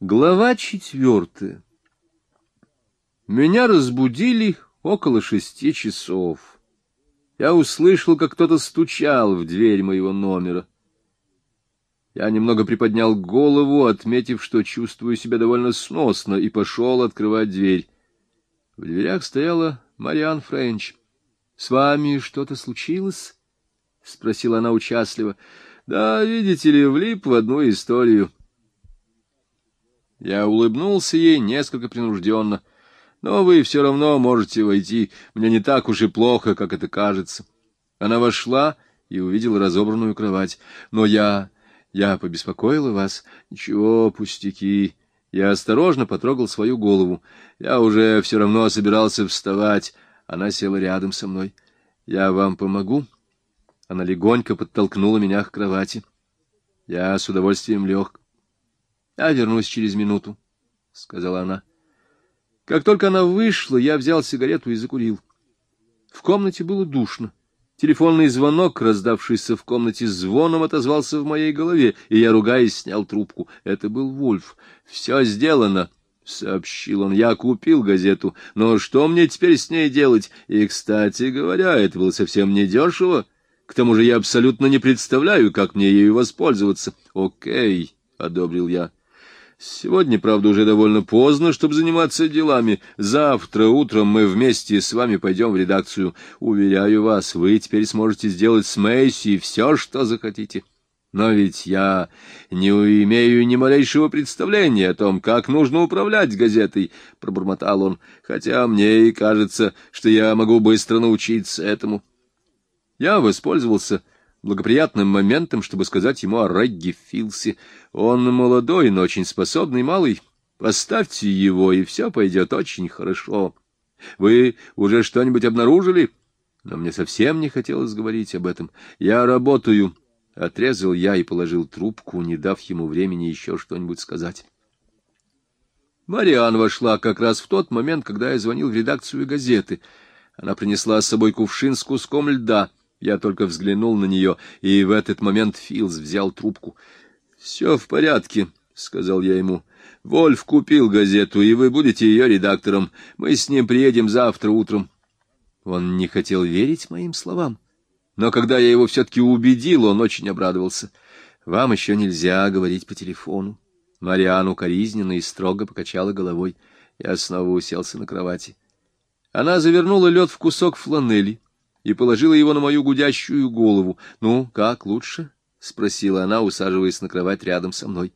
Глава четвертая. Меня разбудили около шести часов. Я услышал, как кто-то стучал в дверь моего номера. Я немного приподнял голову, отметив, что чувствую себя довольно сносно, и пошел открывать дверь. В дверях стояла Мариан Френч. — С вами что-то случилось? — спросила она участливо. — Да, видите ли, влип в одну историю. — я улыбнулся ей несколько принужденно. «Но вы все равно можете войти. Мне не так уж и плохо, как это кажется». Она вошла и увидела разобранную кровать. «Но я... я побеспокоила вас. Ничего, пустяки». Я осторожно потрогал свою голову. Я уже все равно собирался вставать. Она села рядом со мной. «Я вам помогу?» Она легонько подтолкнула меня к кровати. Я с удовольствием лег. Я вернусь через минуту, — сказала она. Как только она вышла, я взял сигарету и закурил. В комнате было душно. Телефонный звонок, раздавшийся в комнате звоном, отозвался в моей голове, и я, ругаясь, снял трубку. Это был Вольф. «Все сделано», — сообщил он. «Я купил газету, но что мне теперь с ней делать? И, кстати говоря, это было совсем недешево. К тому же я абсолютно не представляю, как мне ею воспользоваться». «Окей», — одобрил я. Сегодня, правда, уже довольно поздно, чтобы заниматься делами. Завтра утром мы вместе с вами пойдем в редакцию. Уверяю вас, вы теперь сможете сделать с Мэйси все, что захотите. Но ведь я не имею ни малейшего представления о том, как нужно управлять газетой, — пробормотал он, — хотя мне и кажется, что я могу быстро научиться этому. Я воспользовался благоприятным моментом, чтобы сказать ему о Регги Филсе. Он молодой, но очень способный малый. Поставьте его, и все пойдет очень хорошо. Вы уже что-нибудь обнаружили? Но мне совсем не хотелось говорить об этом. Я работаю. Отрезал я и положил трубку, не дав ему времени еще что-нибудь сказать. Мариан вошла как раз в тот момент, когда я звонил в редакцию газеты. Она принесла с собой кувшин с куском льда — я только взглянул на нее, и в этот момент Филс взял трубку. — Все в порядке, — сказал я ему. — Вольф купил газету, и вы будете ее редактором. Мы с ним приедем завтра утром. Он не хотел верить моим словам. Но когда я его все-таки убедил, он очень обрадовался. Вам еще нельзя говорить по телефону. Мариану коризненно и строго покачала головой. Я снова уселся на кровати. Она завернула лед в кусок фланели и положила его на мою гудящую голову. «Ну, как лучше?» — спросила она, усаживаясь на кровать рядом со мной.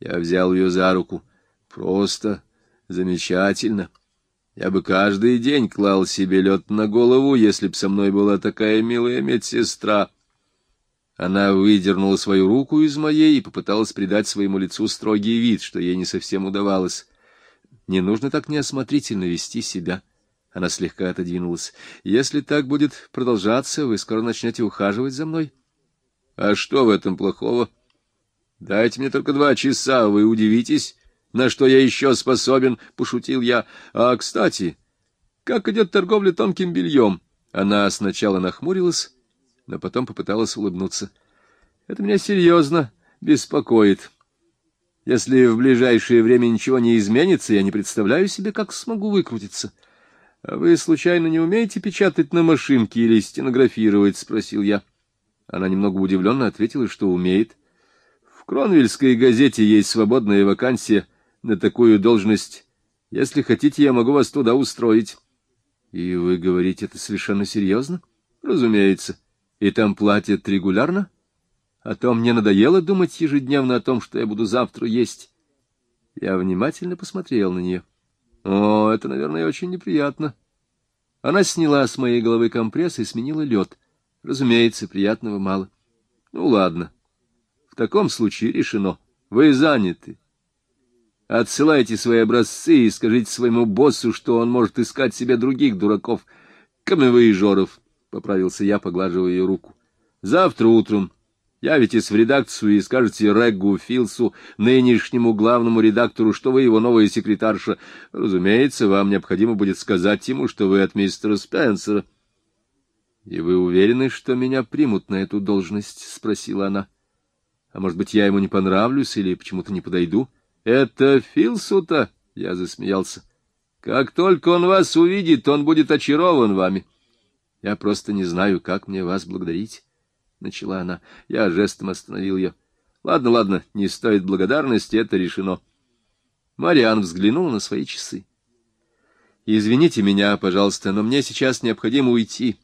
Я взял ее за руку. «Просто замечательно. Я бы каждый день клал себе лед на голову, если б со мной была такая милая медсестра». Она выдернула свою руку из моей и попыталась придать своему лицу строгий вид, что ей не совсем удавалось. Не нужно так неосмотрительно вести себя. — она слегка отодвинулась. «Если так будет продолжаться, вы скоро начнете ухаживать за мной». «А что в этом плохого? Дайте мне только два часа, вы удивитесь, на что я еще способен», — пошутил я. «А, кстати, как идет торговля тонким бельем?» Она сначала нахмурилась, но потом попыталась улыбнуться. «Это меня серьезно беспокоит». Если в ближайшее время ничего не изменится, я не представляю себе, как смогу выкрутиться. А вы, случайно, не умеете печатать на машинке или стенографировать? — спросил я. Она немного удивленно ответила, что умеет. В Кронвельской газете есть свободная вакансия на такую должность. Если хотите, я могу вас туда устроить. — И вы говорите это совершенно серьезно? — Разумеется. И там платят регулярно? А то мне надоело думать ежедневно о том, что я буду завтра есть. Я внимательно посмотрел на нее. — о, это, наверное, очень неприятно. Она сняла с моей головы компресс и сменила лед. Разумеется, приятного мало. Ну, ладно. В таком случае решено. Вы заняты. Отсылайте свои образцы и скажите своему боссу, что он может искать себе других дураков. Камевоежоров, — поправился я, поглаживая ее руку. Завтра утром Явитесь в редакцию и скажете Реггу Филсу, нынешнему главному редактору, что вы его новая секретарша. Разумеется, вам необходимо будет сказать ему, что вы от мистера Спенсера. — И вы уверены, что меня примут на эту должность? — спросила она. — А может быть, я ему не понравлюсь или почему-то не подойду? Это Филсута? Я засмеялся. Как только он вас увидит, он будет очарован вами. Я просто не знаю, как мне вас благодарить. Начала она. Я жестом остановил ее. Ладно, ладно, не стоит благодарности, это решено. Мариан взглянул на свои часы. Извините меня, пожалуйста, но мне сейчас необходимо уйти.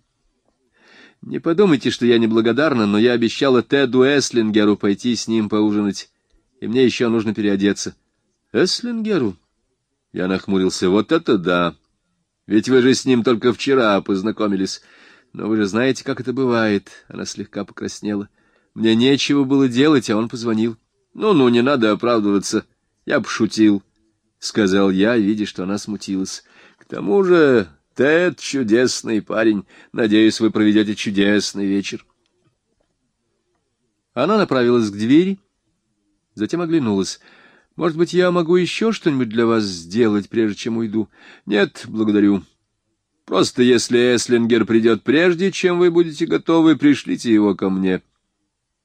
Не подумайте, что я неблагодарна, но я обещала Теду Эслингеру пойти с ним поужинать, и мне еще нужно переодеться. Эслингеру? Я нахмурился. Вот это да! Ведь вы же с ним только вчера познакомились. Но вы же знаете, как это бывает. Она слегка покраснела. Мне нечего было делать, а он позвонил. Ну-ну, не надо оправдываться. Я пошутил, — сказал я, видя, что она смутилась. К тому же Тед — чудесный парень. Надеюсь, вы проведете чудесный вечер. Она направилась к двери, затем оглянулась. Может быть, я могу еще что-нибудь для вас сделать, прежде чем уйду? Нет, благодарю. Просто если Эслингер придет прежде, чем вы будете готовы, пришлите его ко мне.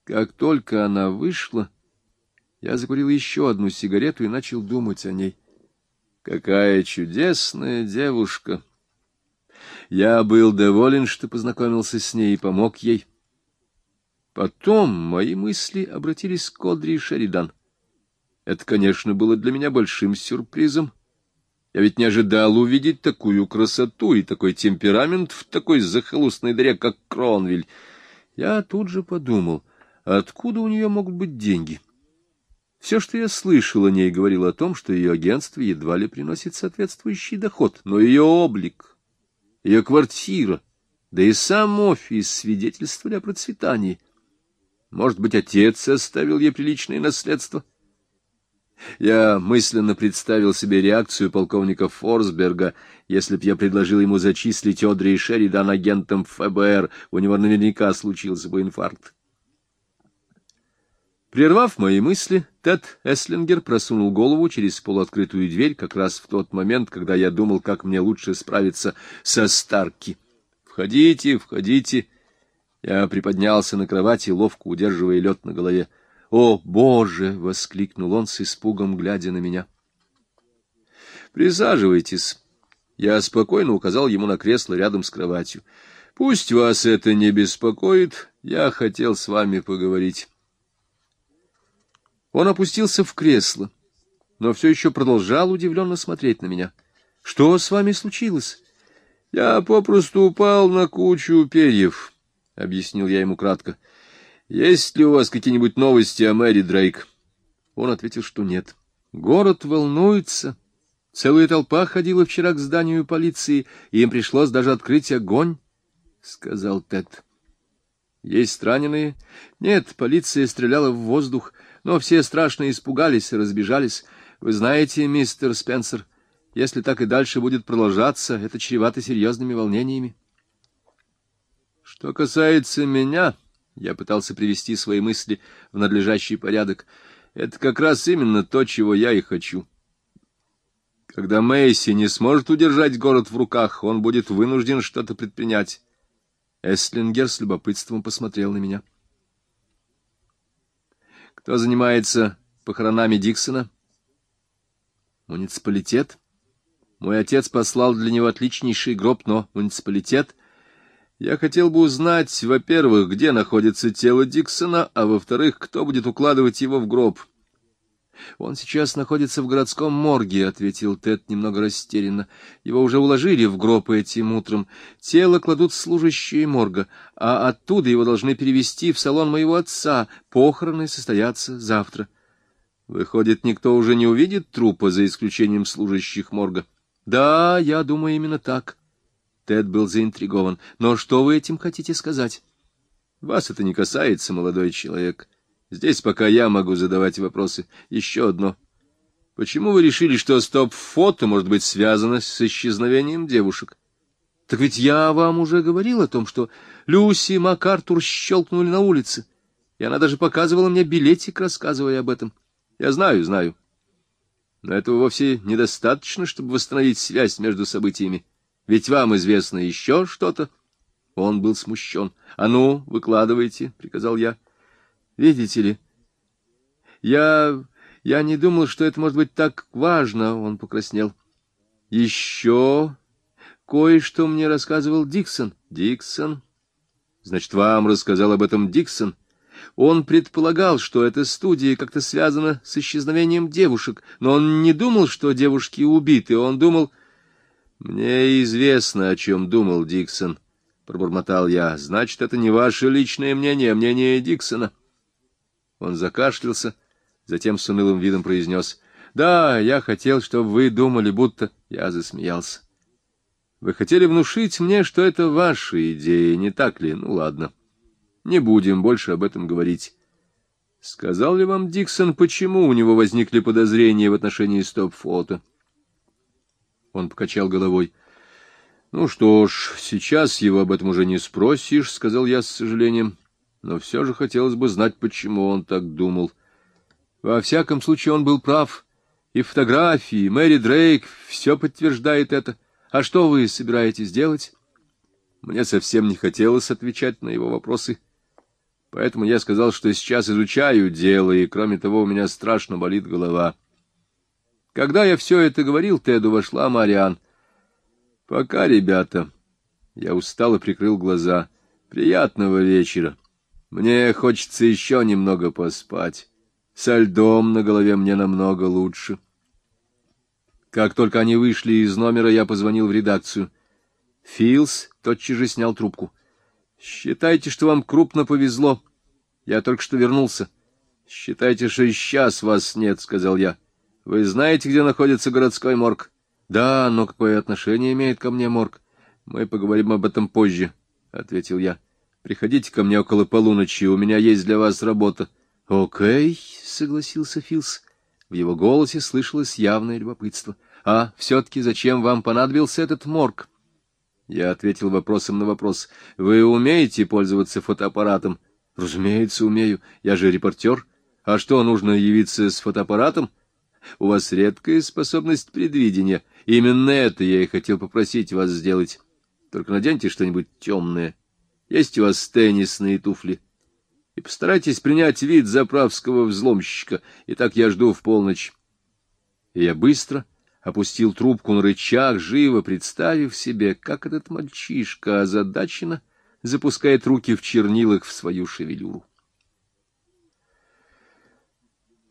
Как только она вышла, я закурил еще одну сигарету и начал думать о ней. Какая чудесная девушка! Я был доволен, что познакомился с ней и помог ей. Потом мои мысли обратились к Кодри и Шеридан. Это, конечно, было для меня большим сюрпризом. Я ведь не ожидал увидеть такую красоту и такой темперамент в такой захолустной дыре, как Кронвиль. Я тут же подумал, откуда у нее могут быть деньги. Все, что я слышал о ней, говорило о том, что ее агентство едва ли приносит соответствующий доход, но ее облик ее квартира, да и сам офис свидетельствовали о процветании. Может быть, отец оставил ей приличное наследство? Я мысленно представил себе реакцию полковника Форсберга, если б я предложил ему зачислить Одри и Шеридан агентом ФБР, у него наверняка случился бы инфаркт. Прервав мои мысли, Тед Эслингер просунул голову через полуоткрытую дверь как раз в тот момент, когда я думал, как мне лучше справиться со Старки. «Входите, входите!» Я приподнялся на кровати, ловко удерживая лед на голове. «О, Боже!» — воскликнул он с испугом, глядя на меня. «Присаживайтесь». Я спокойно указал ему на кресло рядом с кроватью. «Пусть вас это не беспокоит, я хотел с вами поговорить». Он опустился в кресло, но все еще продолжал удивленно смотреть на меня. — Что с вами случилось? — Я попросту упал на кучу перьев, — объяснил я ему кратко. — Есть ли у вас какие-нибудь новости о Мэри Дрейк? Он ответил, что нет. — Город волнуется. Целая толпа ходила вчера к зданию полиции, и им пришлось даже открыть огонь, — сказал Тед. — Есть раненые? Нет, полиция стреляла в воздух. — но все страшно испугались и разбежались. Вы знаете, мистер Спенсер, если так и дальше будет продолжаться, это чревато серьезными волнениями. Что касается меня, я пытался привести свои мысли в надлежащий порядок, это как раз именно то, чего я и хочу. Когда Мэйси не сможет удержать город в руках, он будет вынужден что-то предпринять. Эслингер с любопытством посмотрел на меня. — кто занимается похоронами Диксона? Муниципалитет. Мой отец послал для него отличнейший гроб, но муниципалитет... Я хотел бы узнать, во-первых, где находится тело Диксона, а во-вторых, кто будет укладывать его в гроб. — Он сейчас находится в городском морге, — ответил Тед немного растерянно. Его уже уложили в гроб этим утром. Тело кладут служащие морга, а оттуда его должны перевести в салон моего отца. Похороны состоятся завтра. Выходит, никто уже не увидит трупа, за исключением служащих морга. — Да, я думаю, именно так. Тед был заинтригован. — Но что вы этим хотите сказать? — Вас это не касается, молодой человек. — Здесь пока я могу задавать вопросы. Еще одно. Почему вы решили, что стоп-фото может быть связано с исчезновением девушек? Так ведь я вам уже говорил о том, что Люси и МакАртур щелкнули на улице, и она даже показывала мне билетик, рассказывая об этом. Я знаю, знаю. Но этого вовсе недостаточно, чтобы восстановить связь между событиями. Ведь вам известно еще что-то. Он был смущен. — А ну, выкладывайте, — приказал я. — Видите ли, я... Я не думал, что это может быть так важно, — он покраснел. Еще кое-что мне рассказывал Диксон. Диксон? Значит, вам рассказал об этом Диксон? Он предполагал, что эта студия как-то связана с исчезновением девушек, но он не думал, что девушки убиты, он думал... Мне известно, о чем думал Диксон, — пробормотал я. Значит, это не ваше личное мнение, а мнение Диксона. Он закашлялся, затем с унылым видом произнес. — Да, я хотел, чтобы вы думали, будто... Я засмеялся. Вы хотели внушить мне, что это ваша идея, не так ли? Ну, ладно. Не будем больше об этом говорить. Сказал ли вам Диксон, почему у него возникли подозрения в отношении стоп-фото? Он покачал головой. — Ну что ж, сейчас его об этом уже не спросишь, — сказал я с сожалением. Но все же хотелось бы знать, почему он так думал. Во всяком случае, он был прав. И фотографии, Мэри Дрейк, все подтверждает это. А что вы собираетесь делать? Мне совсем не хотелось отвечать на его вопросы. Поэтому я сказал, что сейчас изучаю дело, и, кроме того, у меня страшно болит голова. Когда я все это говорил, Теду вошла Мариан. — Пока, ребята. Я устал и прикрыл глаза. Приятного вечера. Мне хочется еще немного поспать. Со льдом на голове мне намного лучше. Как только они вышли из номера, я позвонил в редакцию. Филс тотчас же снял трубку. — Считайте, что вам крупно повезло. Я только что вернулся. — Считайте, что сейчас вас нет, — сказал я. — Вы знаете, где находится городской морг? — Да, но какое отношение имеет ко мне морг? — Мы поговорим об этом позже, — ответил я. — Приходите ко мне около полуночи, у меня есть для вас работа. — Окей, — согласился Филс. В его голосе слышалось явное любопытство. А все-таки зачем вам понадобился этот морг? Я ответил вопросом на вопрос. Вы умеете пользоваться фотоаппаратом? Разумеется, умею. Я же репортер. А что, нужно явиться с фотоаппаратом? У вас редкая способность предвидения. Именно это я и хотел попросить вас сделать. Только наденьте что-нибудь темное. Есть у вас теннисные туфли? И постарайтесь принять вид заправского взломщика. Итак, я жду в полночь. И я быстро опустил трубку на рычаг, живо представив себе, как этот мальчишка озадаченно запускает руки в чернилах в свою шевелюру.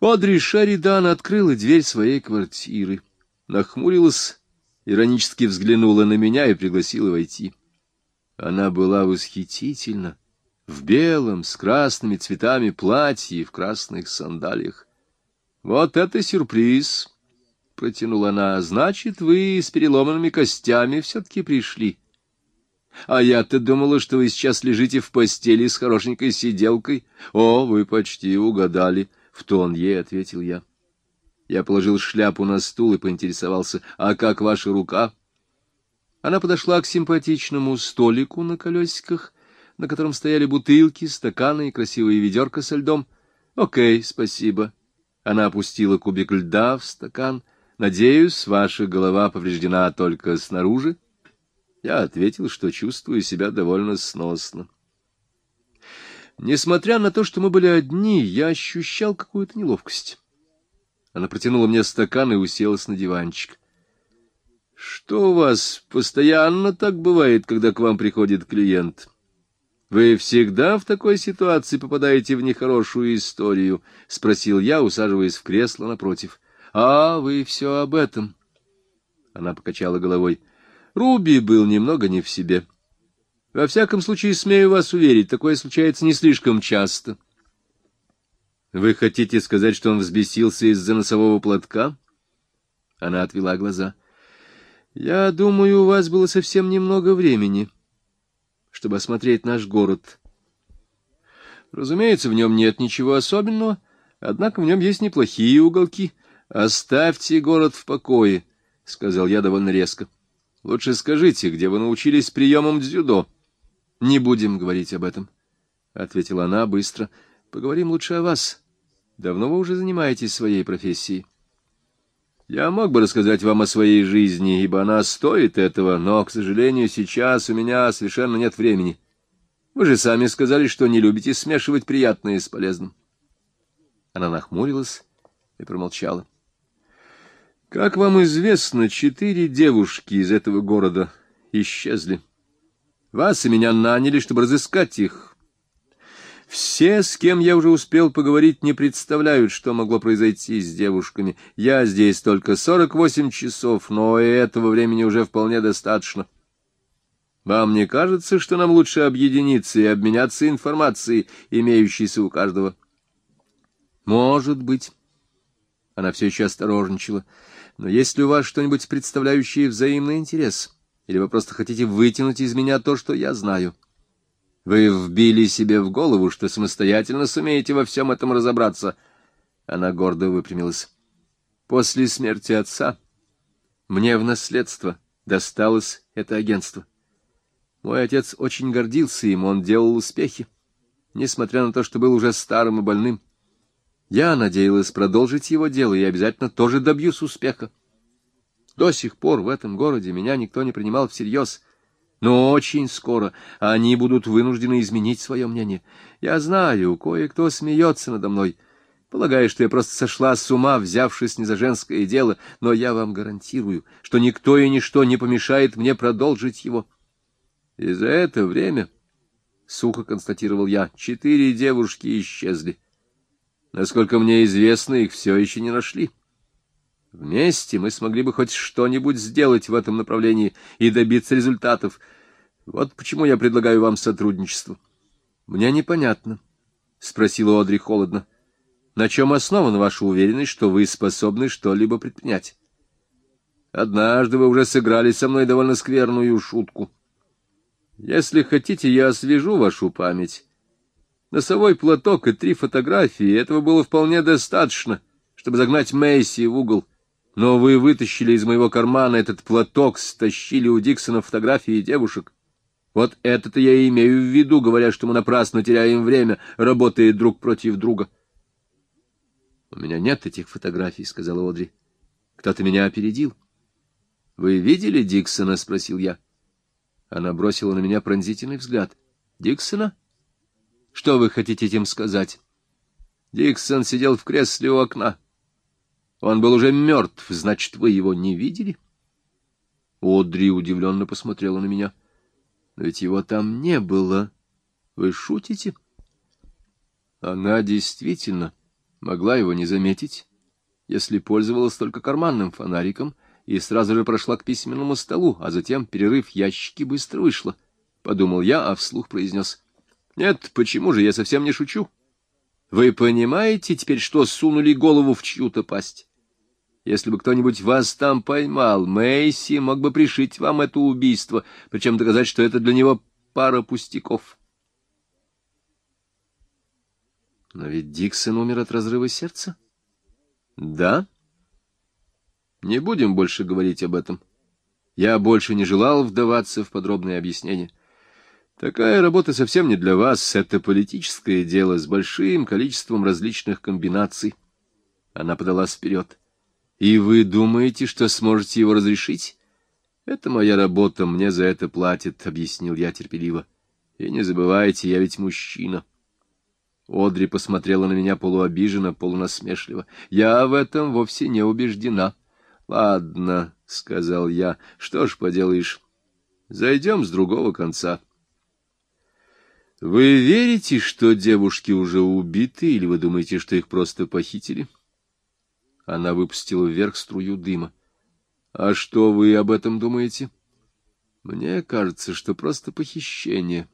Одри Шаридан открыла дверь своей квартиры, нахмурилась, иронически взглянула на меня и пригласила войти. Она была восхитительна, в белом, с красными цветами платье и в красных сандалиях. Вот это сюрприз! — протянула она, — значит, вы с переломанными костями все-таки пришли. А я-то думала, что вы сейчас лежите в постели с хорошенькой сиделкой. О, вы почти угадали, — в тон ей ответил я. Я положил шляпу на стул и поинтересовался, а как ваша рука? Она подошла к симпатичному столику на колесиках, на котором стояли бутылки, стаканы и красивые ведерко со льдом. Окей, спасибо. Она опустила кубик льда в стакан — Надеюсь, ваша голова повреждена только снаружи? Я ответил, что чувствую себя довольно сносно. Несмотря на то, что мы были одни, я ощущал какую-то неловкость. Она протянула мне стакан и уселась на диванчик. — Что у вас постоянно так бывает, когда к вам приходит клиент? Вы всегда в такой ситуации попадаете в нехорошую историю? — спросил я, усаживаясь в кресло напротив. А, вы все об этом. Она покачала головой. Руби был немного не в себе. Во всяком случае, смею вас уверить, такое случается не слишком часто. Вы хотите сказать, что он взбесился из-за носового платка? Она отвела глаза. Я думаю, у вас было совсем немного времени, чтобы осмотреть наш город. Разумеется, в нем нет ничего особенного, однако в нем есть неплохие уголки — Оставьте город в покое, — сказал я довольно резко. Лучше скажите, где вы научились приемам дзюдо. — Не будем говорить об этом, — ответила она быстро. — Поговорим лучше о вас. Давно вы уже занимаетесь своей профессией. Я мог бы рассказать вам о своей жизни, ибо она стоит этого, но, к сожалению, сейчас у меня совершенно нет времени. Вы же сами сказали, что не любите смешивать приятное с полезным. Она нахмурилась и промолчала. Как вам известно, четыре девушки из этого города исчезли. Вас и меня наняли, чтобы разыскать их. Все, с кем я уже успел поговорить, не представляют, что могло произойти с девушками. Я здесь только сорок восемь часов, но и этого времени уже вполне достаточно. Вам не кажется, что нам лучше объединиться и обменяться информацией, имеющейся у каждого? Может быть. Она все еще осторожничала. Но есть ли у вас что-нибудь, представляющее взаимный интерес? Или вы просто хотите вытянуть из меня то, что я знаю? Вы вбили себе в голову, что самостоятельно сумеете во всем этом разобраться. Она гордо выпрямилась. После смерти отца мне в наследство досталось это агентство. Мой отец очень гордился им, он делал успехи, несмотря на то, что был уже старым и больным. Я надеялась продолжить его дело и обязательно тоже добьюсь успеха. До сих пор в этом городе меня никто не принимал всерьез, но очень скоро они будут вынуждены изменить свое мнение. Я знаю, кое-кто смеется надо мной, полагая, что я просто сошла с ума, взявшись не за женское дело, но я вам гарантирую, что никто и ничто не помешает мне продолжить его. И за это время, — сухо констатировал я, — четыре девушки исчезли. Насколько мне известно, их все еще не нашли. Вместе мы смогли бы хоть что-нибудь сделать в этом направлении и добиться результатов. Вот почему я предлагаю вам сотрудничество. — Мне непонятно, — спросила Одри холодно. — На чем основана ваша уверенность, что вы способны что-либо предпринять? Однажды вы уже сыграли со мной довольно скверную шутку. — если хотите, я освежу вашу память. Носовой платок и три фотографии — этого было вполне достаточно, чтобы загнать Мэйси в угол. Но вы вытащили из моего кармана этот платок, стащили у Диксона фотографии девушек. Вот это-то я и имею в виду, говоря, что мы напрасно теряем время, работая друг против друга. — У меня нет этих фотографий, — сказала Одри. — Кто-то меня опередил. — Вы видели Диксона? — спросил я. — она бросила на меня пронзительный взгляд. «Диксона? Что вы хотите этим сказать?» Диксон сидел в кресле у окна. Он был уже мертв, значит, вы его не видели? Одри удивленно посмотрела на меня. Но ведь его там не было. Вы шутите? Она действительно могла его не заметить, если пользовалась только карманным фонариком и сразу же прошла к письменному столу, а затем, перерыв ящики, быстро вышла. Подумал я, а вслух произнес. — Нет, почему же, я совсем не шучу. Вы понимаете теперь, что сунули голову в чью-то пасть? Если бы кто-нибудь вас там поймал, Мэйси мог бы пришить вам это убийство, причем доказать, что это для него пара пустяков. Но ведь Диксон умер от разрыва сердца. — Да, не будем больше говорить об этом. Я больше не желал вдаваться в подробные объяснения. Такая работа совсем не для вас, это политическое дело с большим количеством различных комбинаций. Она подалась вперед. И вы думаете, что сможете его разрешить? Это моя работа, мне за это платят, — объяснил я терпеливо. И не забывайте, я ведь мужчина. Одри посмотрела на меня полуобиженно, полунасмешливо. Я в этом вовсе не убеждена. —— Ладно, — сказал я, — что ж поделаешь, зайдем с другого конца. — Вы верите, что девушки уже убиты, или вы думаете, что их просто похитили? Она выпустила вверх струю дыма. — А что вы об этом думаете? — Мне кажется, что просто похищение.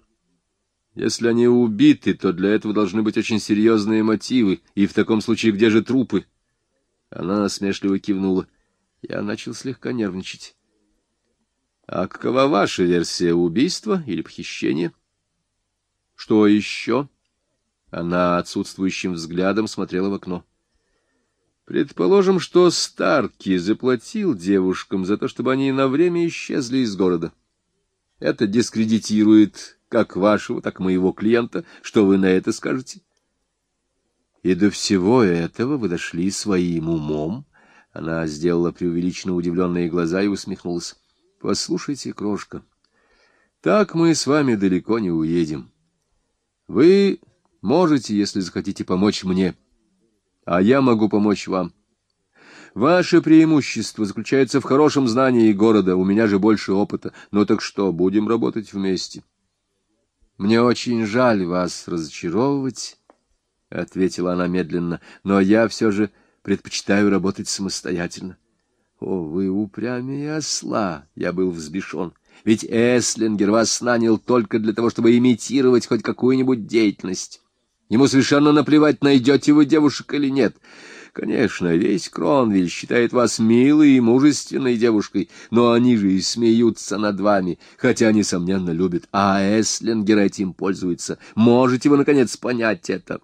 Если они убиты, то для этого должны быть очень серьезные мотивы, и в таком случае где же трупы? Она насмешливо кивнула. — я начал слегка нервничать. — А какова ваша версия убийства или похищения? — Что еще? Она отсутствующим взглядом смотрела в окно. — Предположим, что Старки заплатил девушкам за то, чтобы они на время исчезли из города. Это дискредитирует как вашего, так и моего клиента. Что вы на это скажете? — И до всего этого вы дошли своим умом? — она сделала преувеличенно удивленные глаза и усмехнулась. — Послушайте, крошка, так мы с вами далеко не уедем. Вы можете, если захотите, помочь мне. А я могу помочь вам. Ваше преимущество заключается в хорошем знании города, у меня же больше опыта. Ну так что, будем работать вместе? — Мне очень жаль вас разочаровывать, — ответила она медленно, — но я все же предпочитаю работать самостоятельно. — О, вы упрямее осла! — я был взбешен. Ведь Эслингер вас нанял только для того, чтобы имитировать хоть какую-нибудь деятельность. Ему совершенно наплевать, найдете вы девушек или нет. Конечно, весь Кронвиль считает вас милой и мужественной девушкой, но они же и смеются над вами, хотя, несомненно, любят. А Эслингер этим пользуется. Можете вы, наконец, понять это?»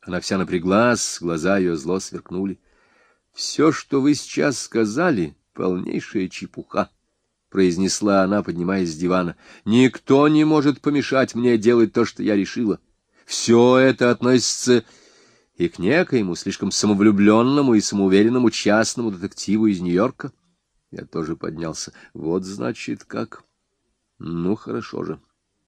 Она вся напряглась, глаза ее зло сверкнули. «Все, что вы сейчас сказали, полнейшая чепуха». — произнесла она, поднимаясь с дивана. — Никто не может помешать мне делать то, что я решила. Все это относится и к некоему слишком самовлюбленному и самоуверенному частному детективу из Нью-Йорка. Я тоже поднялся. Вот, значит, как. Ну, хорошо же.